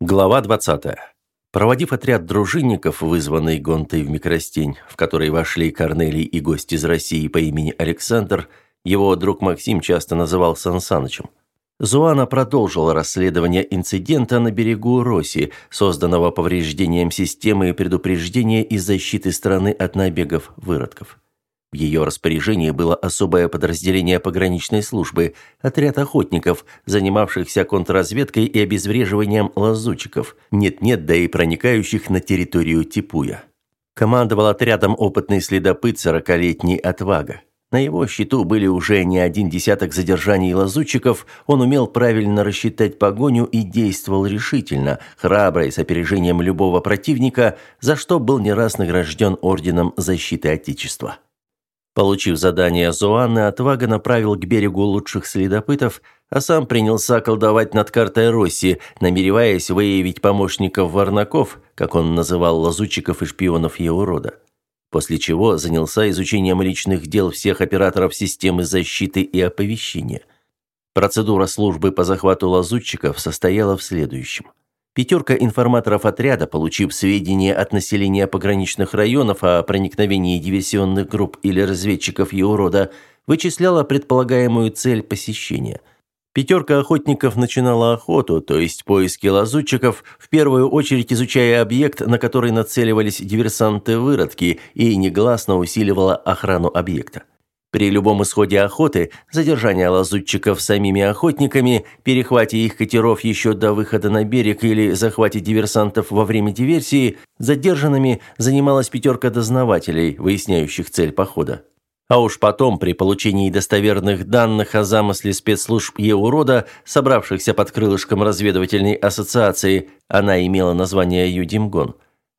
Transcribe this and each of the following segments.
Глава 20. Проводив отряд дружинников, вызванный Гонтой в Микростень, в который вошли Корнелий и гость из России по имени Александр, его друг Максим часто называл Сан Санычем. Зуана продолжила расследование инцидента на берегу Роси, созданного повреждением системы предупреждения и защиты страны от набегов выродков. В ее распоряжении было особое подразделение пограничной службы, отряд охотников, занимавшихся контрразведкой и обезвреживанием лазутчиков, нет-нет, да и проникающих на территорию Типуя. Командовал отрядом опытный следопыт сорокалетний Отвага. На его счету были уже не один десяток задержаний лазутчиков, он умел правильно рассчитать погоню и действовал решительно, храбро и с опережением любого противника, за что был не раз награжден Орденом Защиты Отечества. Получив задание Зоанны, Отвага направил к берегу лучших следопытов, а сам принялся колдовать над картой Росси, намереваясь выявить помощников варнаков, как он называл лазутчиков и шпионов его рода. После чего занялся изучением личных дел всех операторов системы защиты и оповещения. Процедура службы по захвату лазутчиков состояла в следующем – Пятерка информаторов отряда, получив сведения от населения пограничных районов о проникновении диверсионных групп или разведчиков его рода, вычисляла предполагаемую цель посещения. Пятерка охотников начинала охоту, то есть поиски лазутчиков, в первую очередь изучая объект, на который нацеливались диверсанты-выродки, и негласно усиливала охрану объекта. При любом исходе охоты, задержание лазутчиков самими охотниками, перехвате их катеров еще до выхода на берег или захвате диверсантов во время диверсии, задержанными занималась пятерка дознавателей, выясняющих цель похода. А уж потом, при получении достоверных данных о замысле спецслужб Еурода, собравшихся под крылышком разведывательной ассоциации, она имела название Юдимгон,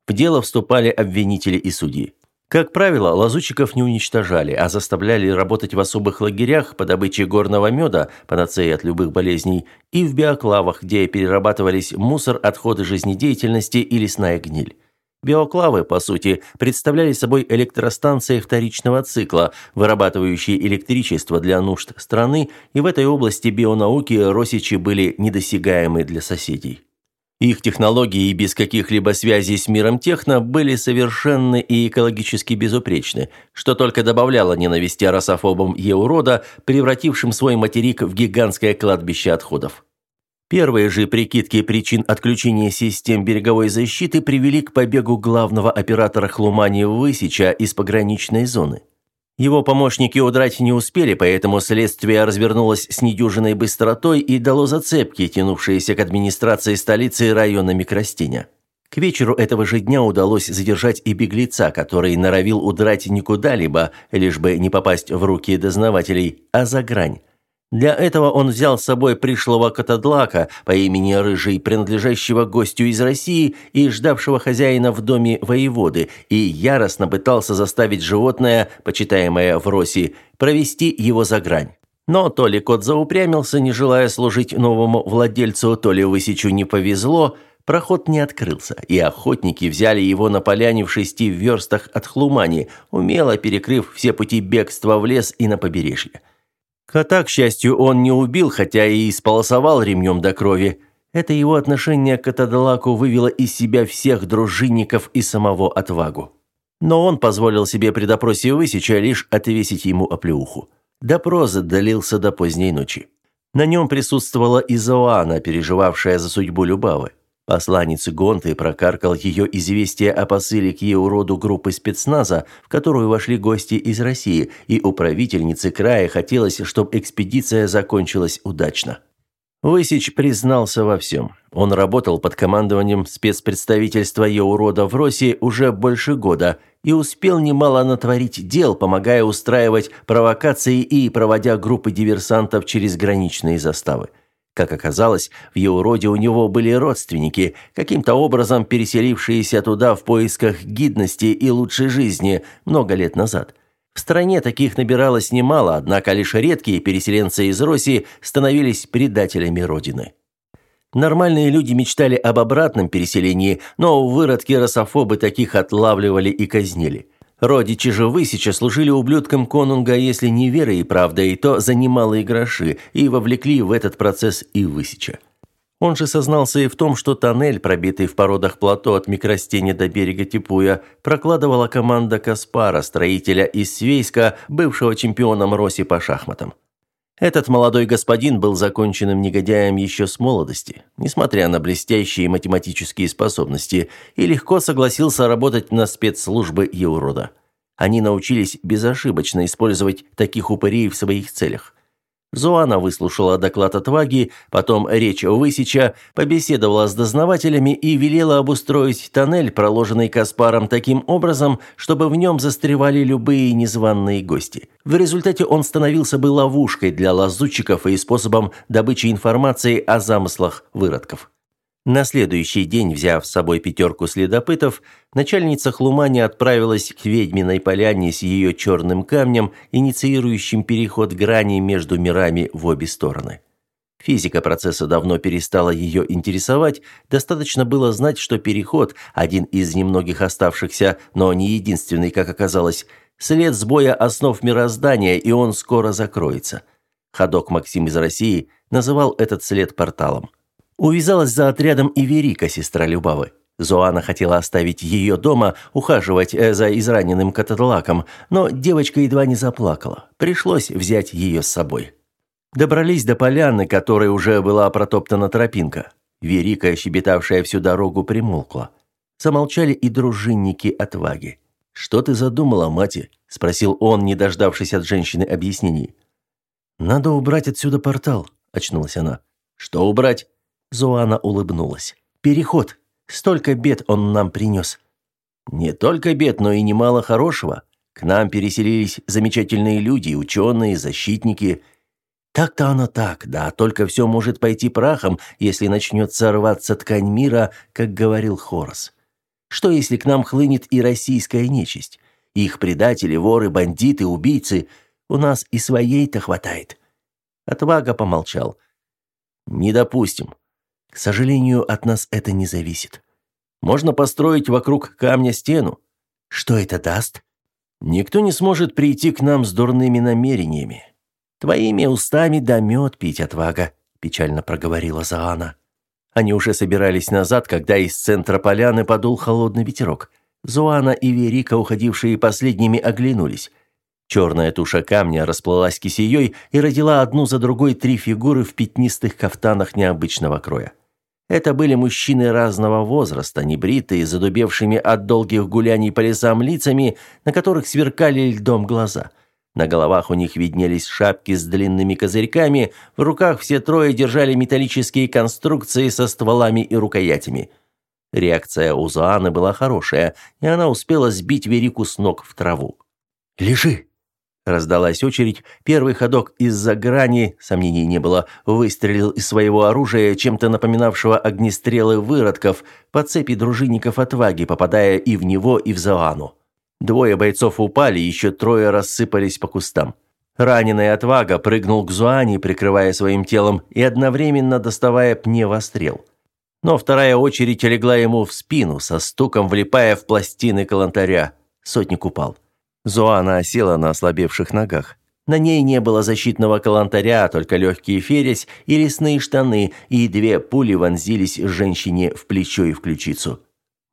в дело вступали обвинители и судьи. Как правило, лазутчиков не уничтожали, а заставляли работать в особых лагерях по добыче горного меда, панацеи от любых болезней, и в биоклавах, где перерабатывались мусор, отходы жизнедеятельности и лесная гниль. Биоклавы, по сути, представляли собой электростанции вторичного цикла, вырабатывающие электричество для нужд страны, и в этой области бионауки росичи были недосягаемы для соседей. Их технологии без каких-либо связей с миром техно были совершенны и экологически безупречны, что только добавляло ненависти расофобам Еурода, превратившим свой материк в гигантское кладбище отходов. Первые же прикидки причин отключения систем береговой защиты привели к побегу главного оператора Хлумани Высича из пограничной зоны. Его помощники удрать не успели, поэтому следствие развернулось с недюжиной быстротой и дало зацепки, тянувшиеся к администрации столицы и района Микростиня. К вечеру этого же дня удалось задержать и беглеца, который норовил удрать не куда-либо, лишь бы не попасть в руки дознавателей, а за грань. Для этого он взял с собой пришлого Катадлака по имени Рыжий, принадлежащего гостю из России и ждавшего хозяина в доме воеводы, и яростно пытался заставить животное, почитаемое в России, провести его за грань. Но то ли кот заупрямился, не желая служить новому владельцу, то ли Высечу не повезло, проход не открылся, и охотники взяли его на поляне в шести верстах от Хлумани, умело перекрыв все пути бегства в лес и на побережье. Кота, к счастью, он не убил, хотя и исполосовал ремнем до крови. Это его отношение к Катадалаку вывело из себя всех дружинников и самого отвагу. Но он позволил себе при допросе Высеча лишь отвесить ему оплеуху. Допрос длился до поздней ночи. На нем присутствовала и Зоана, переживавшая за судьбу Любавы. Посланец Гонты прокаркал ее известие о посыле к ее роду группы спецназа, в которую вошли гости из России, и управительнице края хотелось, чтобы экспедиция закончилась удачно. Высич признался во всем. Он работал под командованием спецпредставительства ее рода в России уже больше года и успел немало натворить дел, помогая устраивать провокации и проводя группы диверсантов через граничные заставы. Как оказалось, в его роде у него были родственники, каким-то образом переселившиеся туда в поисках гидности и лучшей жизни много лет назад. В стране таких набиралось немало, однако лишь редкие переселенцы из России становились предателями родины. Нормальные люди мечтали об обратном переселении, но выродки-рософобы таких отлавливали и казнили. Родичи же Высича служили ублюдкам конунга, если не верой и правдой, то за немалые гроши, и вовлекли в этот процесс и Высича. Он же сознался и в том, что тоннель, пробитый в породах плато от микростени до берега Типуя, прокладывала команда Каспара, строителя из Свейска, бывшего чемпионом Росси по шахматам. Этот молодой господин был законченным негодяем еще с молодости, несмотря на блестящие математические способности, и легко согласился работать на спецслужбы Еврода. Они научились безошибочно использовать таких упырей в своих целях. Зоана выслушала доклад отваги, потом речь Высича, побеседовала с дознавателями и велела обустроить тоннель, проложенный Каспаром таким образом, чтобы в нем застревали любые незваные гости. В результате он становился бы ловушкой для лазутчиков и способом добычи информации о замыслах выродков. На следующий день, взяв с собой пятерку следопытов, начальница Хлумани отправилась к ведьминой поляне с ее черным камнем, инициирующим переход грани между мирами в обе стороны. Физика процесса давно перестала ее интересовать, достаточно было знать, что переход, один из немногих оставшихся, но не единственный, как оказалось, след сбоя основ мироздания, и он скоро закроется. Ходок Максим из России называл этот след порталом. Увязалась за отрядом и Верика, сестра Любавы. Зоана хотела оставить ее дома, ухаживать э, за израненным кататлаком, но девочка едва не заплакала. Пришлось взять ее с собой. Добрались до поляны, которой уже была протоптана тропинка. Верика, щебетавшая всю дорогу, примолкла. Замолчали и дружинники отваги. «Что ты задумала, мати?» – спросил он, не дождавшись от женщины объяснений. «Надо убрать отсюда портал», – очнулась она. «Что убрать?» Зоана улыбнулась. «Переход. Столько бед он нам принес». «Не только бед, но и немало хорошего. К нам переселились замечательные люди, ученые, защитники». «Так-то оно так, да, только все может пойти прахом, если начнет сорваться ткань мира, как говорил Хорос. Что, если к нам хлынет и российская нечисть? Их предатели, воры, бандиты, убийцы. У нас и своей-то хватает». Отвага помолчал. «Не допустим. К сожалению, от нас это не зависит. Можно построить вокруг камня стену. Что это даст? Никто не сможет прийти к нам с дурными намерениями. Твоими устами да мед пить отвага, печально проговорила Заана. Они уже собирались назад, когда из центра поляны подул холодный ветерок. Зоана и Верика, уходившие последними, оглянулись. Черная туша камня расплылась кисеей и родила одну за другой три фигуры в пятнистых кафтанах необычного кроя. Это были мужчины разного возраста, небритые, задубевшими от долгих гуляний по лесам лицами, на которых сверкали льдом глаза. На головах у них виднелись шапки с длинными козырьками, в руках все трое держали металлические конструкции со стволами и рукоятями. Реакция у Зоаны была хорошая, и она успела сбить Верику с ног в траву. «Лежи!» Раздалась очередь, первый ходок из-за грани, сомнений не было, выстрелил из своего оружия, чем-то напоминавшего огнестрелы выродков, по цепи дружинников отваги, попадая и в него, и в Зоану. Двое бойцов упали, еще трое рассыпались по кустам. Раненый отвага прыгнул к Зуане, прикрывая своим телом и одновременно доставая пневострел. Но вторая очередь легла ему в спину, со стуком влипая в пластины калантаря. Сотник упал. Зоана осела на ослабевших ногах. На ней не было защитного калантаря, только легкие фересь и лесные штаны, и две пули вонзились женщине в плечо и в ключицу.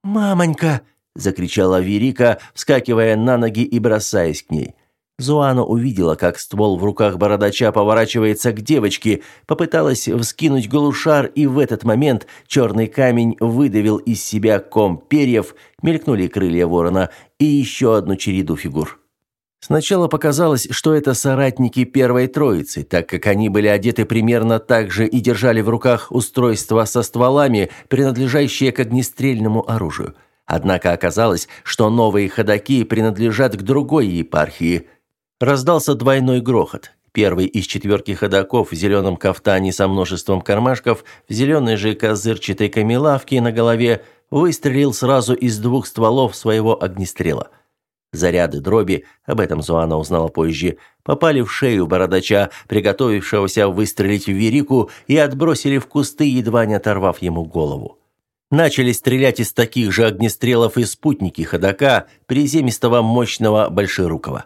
«Мамонька!» – закричала Верика, вскакивая на ноги и бросаясь к ней. Зуана увидела, как ствол в руках бородача поворачивается к девочке, попыталась вскинуть глушар, и в этот момент черный камень выдавил из себя ком перьев, мелькнули крылья ворона и еще одну череду фигур. Сначала показалось, что это соратники первой троицы, так как они были одеты примерно так же и держали в руках устройства со стволами, принадлежащие к огнестрельному оружию. Однако оказалось, что новые ходаки принадлежат к другой епархии – Раздался двойной грохот. Первый из четверки ходаков в зеленом кафтане со множеством кармашков, в зеленой же козырчатой камелавке на голове, выстрелил сразу из двух стволов своего огнестрела. Заряды дроби, об этом Зуана узнала позже, попали в шею бородача, приготовившегося выстрелить в Верику, и отбросили в кусты, едва не оторвав ему голову. Начали стрелять из таких же огнестрелов и спутники ходока, приземистого мощного Большерукова.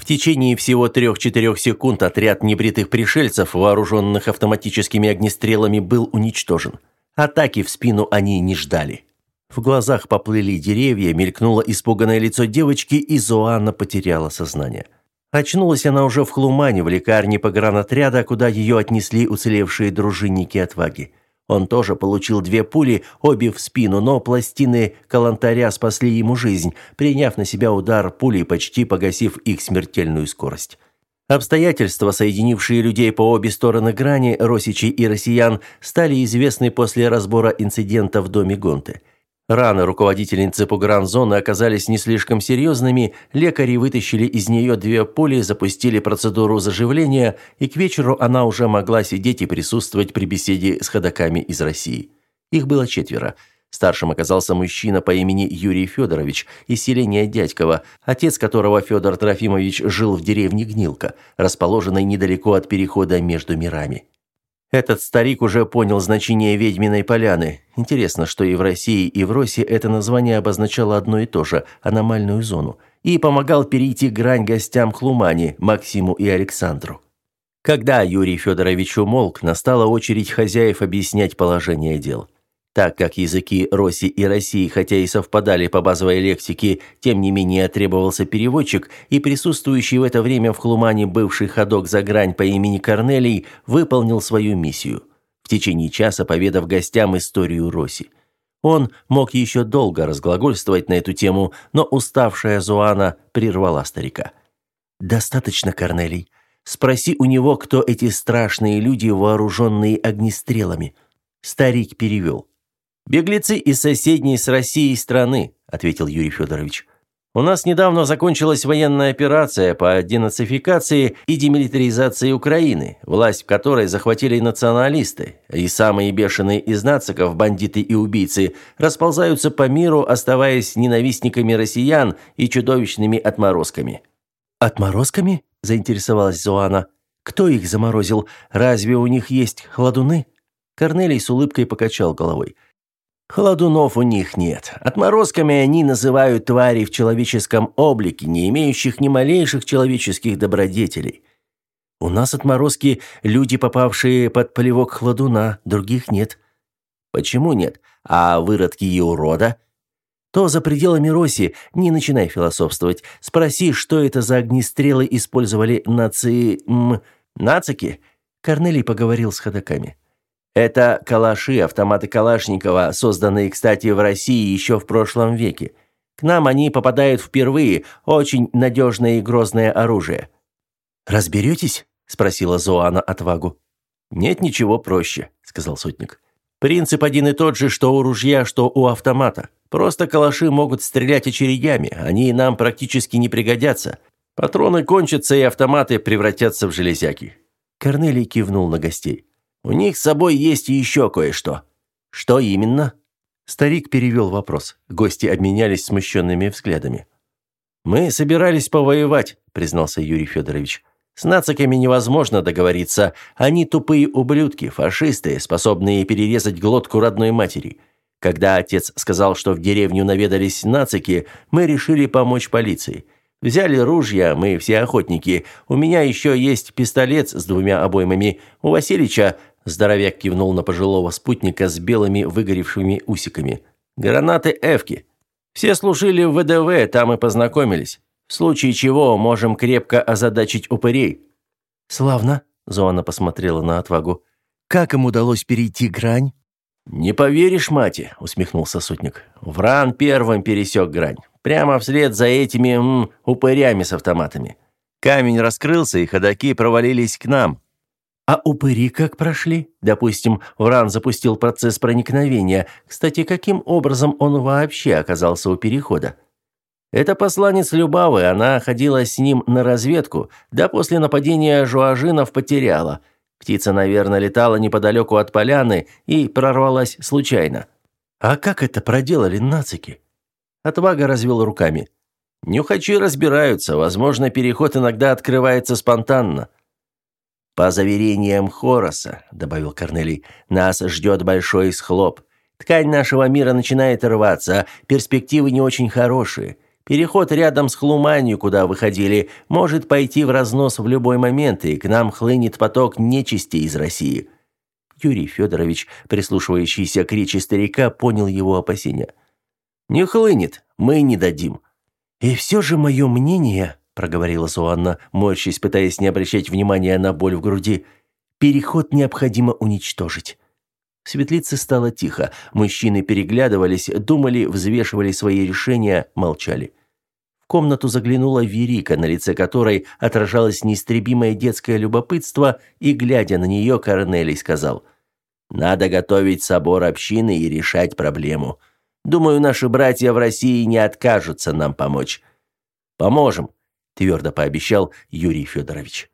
В течение всего трех-четырех секунд отряд небритых пришельцев, вооруженных автоматическими огнестрелами, был уничтожен. Атаки в спину они не ждали. В глазах поплыли деревья, мелькнуло испуганное лицо девочки, и Зоанна потеряла сознание. Очнулась она уже в Хлумане, в лекарне погранотряда, куда ее отнесли уцелевшие дружинники отваги. Он тоже получил две пули, обе в спину, но пластины калантаря спасли ему жизнь, приняв на себя удар пули, почти погасив их смертельную скорость. Обстоятельства, соединившие людей по обе стороны грани, росичей и россиян, стали известны после разбора инцидента в доме Гонты. Раны руководительницы погранзоны оказались не слишком серьезными, лекари вытащили из нее две пули, запустили процедуру заживления, и к вечеру она уже могла сидеть и присутствовать при беседе с ходоками из России. Их было четверо. Старшим оказался мужчина по имени Юрий Федорович из селения Дядьково, отец которого Федор Трофимович жил в деревне Гнилка, расположенной недалеко от перехода между мирами. Этот старик уже понял значение ведьминой поляны. Интересно, что и в России, и в Росе это название обозначало одно и то же – аномальную зону. И помогал перейти грань гостям Хлумани, Максиму и Александру. Когда Юрий Федорович умолк, настала очередь хозяев объяснять положение дел – так как языки Роси и России, хотя и совпадали по базовой лексике, тем не менее требовался переводчик, и присутствующий в это время в Хлумане бывший ходок за грань по имени Корнелий выполнил свою миссию, в течение часа поведав гостям историю Роси. Он мог еще долго разглагольствовать на эту тему, но уставшая Зуана прервала старика. «Достаточно, Корнелий. Спроси у него, кто эти страшные люди, вооруженные огнестрелами». Старик перевел. «Беглецы из соседней с Россией страны», – ответил Юрий Федорович. «У нас недавно закончилась военная операция по денацификации и демилитаризации Украины, власть в которой захватили националисты, и самые бешеные из нациков, бандиты и убийцы, расползаются по миру, оставаясь ненавистниками россиян и чудовищными отморозками». «Отморозками?» – заинтересовалась Зоана. «Кто их заморозил? Разве у них есть хладуны?» Корнелий с улыбкой покачал головой – Холодунов у них нет. Отморозками они называют твари в человеческом облике, не имеющих ни малейших человеческих добродетелей. У нас отморозки – люди, попавшие под полевок хладуна, других нет. Почему нет? А выродки и урода? То за пределами Роси не начинай философствовать. Спроси, что это за огнестрелы использовали наци... М, нацики? Корнелий поговорил с ходоками. Это калаши, автоматы Калашникова, созданные, кстати, в России еще в прошлом веке. К нам они попадают впервые, очень надежное и грозное оружие. «Разберетесь?» – спросила Зоана отвагу. «Нет ничего проще», – сказал сотник. «Принцип один и тот же, что у ружья, что у автомата. Просто калаши могут стрелять очередями, они нам практически не пригодятся. Патроны кончатся, и автоматы превратятся в железяки». Корнелий кивнул на гостей. У них с собой есть еще кое-что. Что именно? Старик перевел вопрос. Гости обменялись смущенными взглядами. Мы собирались повоевать, признался Юрий Федорович. С нациками невозможно договориться. Они тупые ублюдки, фашисты, способные перерезать глотку родной матери. Когда отец сказал, что в деревню наведались нацики, мы решили помочь полиции. Взяли ружья, мы все охотники. У меня еще есть пистолет с двумя обоймами. У Васильича Здоровяк кивнул на пожилого спутника с белыми выгоревшими усиками. «Гранаты Эвки. Все служили в ВДВ, там и познакомились. В случае чего можем крепко озадачить упырей». «Славно», – Зоана посмотрела на отвагу. «Как им удалось перейти грань?» «Не поверишь, мати», – усмехнулся сотник. «Вран первым пересек грань. Прямо вслед за этими м, упырями с автоматами. Камень раскрылся, и ходаки провалились к нам. А упыри как прошли? Допустим, Вран запустил процесс проникновения. Кстати, каким образом он вообще оказался у перехода? Это посланец Любавы, она ходила с ним на разведку, да после нападения жуажинов потеряла. Птица, наверное, летала неподалеку от поляны и прорвалась случайно. А как это проделали нацики? Отвага развел руками. Нюхачи разбираются, возможно, переход иногда открывается спонтанно. «По заверениям Хороса», — добавил Корнелий, — «нас ждет большой схлоп. Ткань нашего мира начинает рваться, перспективы не очень хорошие. Переход рядом с Хлуманью, куда выходили, может пойти в разнос в любой момент, и к нам хлынет поток нечисти из России». Юрий Федорович, прислушивающийся к речи старика, понял его опасения. «Не хлынет, мы не дадим». «И все же мое мнение», — проговорила Суанна, морщись, пытаясь не обращать внимания на боль в груди, — «переход необходимо уничтожить». В светлице стало тихо. Мужчины переглядывались, думали, взвешивали свои решения, молчали. В комнату заглянула Верика, на лице которой отражалось неистребимое детское любопытство, и, глядя на нее, Корнелий сказал, «Надо готовить собор общины и решать проблему. Думаю, наши братья в России не откажутся нам помочь». «Поможем», – твердо пообещал Юрий Федорович.